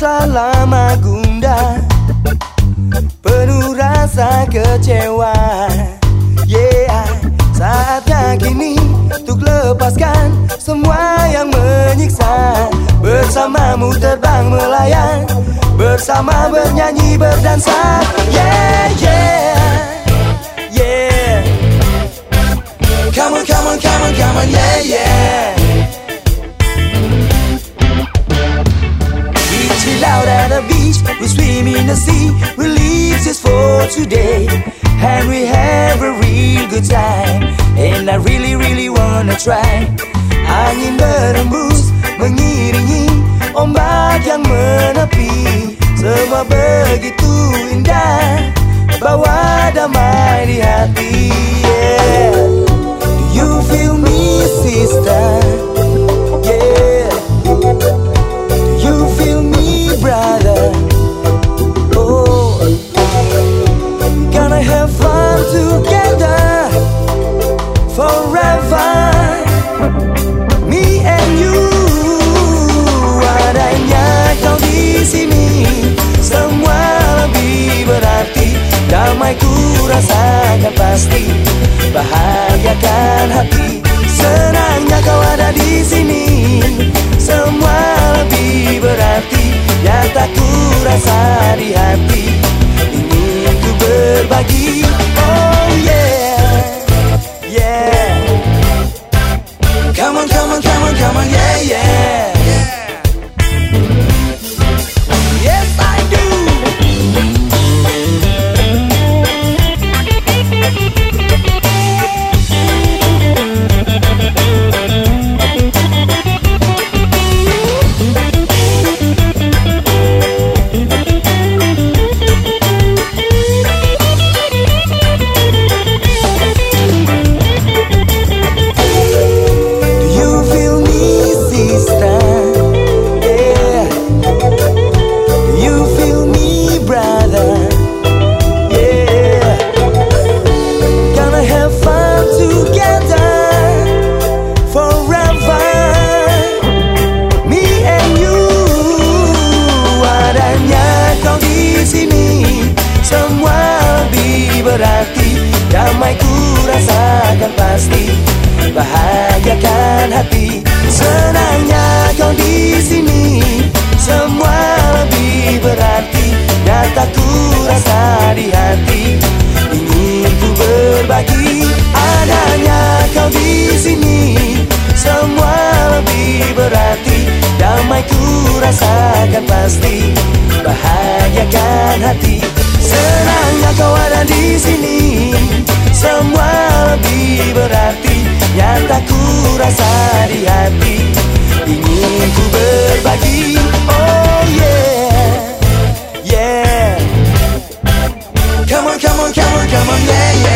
telah lama gundah Penuh rasa kecewa. Yeah, saatnya kini Untuk lepaskan semua yang menyiksa. Bersamamu terbang melayang Bersama bernyanyi berdansa. Yeah, yeah Yeah. Come on, come on, come on, come on, yeah, yeah We chill out at the beach We swim in the sea. Release just for today. And we have a real good time. And I really, really wanna try. Angin berembus Mengiringi Ombak yang menepi berarti. Damai ku rasakan pasti. Bahagiakan hati Senangnya kau di sini Semua lebih berarti Nyata ku rasa di hati Ingin ku berbagi Adanya kau di sini Semua lebih berarti Damai ku rasakan pasti Bahagiakan hati Senangnya kau ada di sini semua lebih berarti nyata ku rasa di hati. Ingin ku berbagi oh yeah. Yeah. Come on come on come on come on yeah, yeah.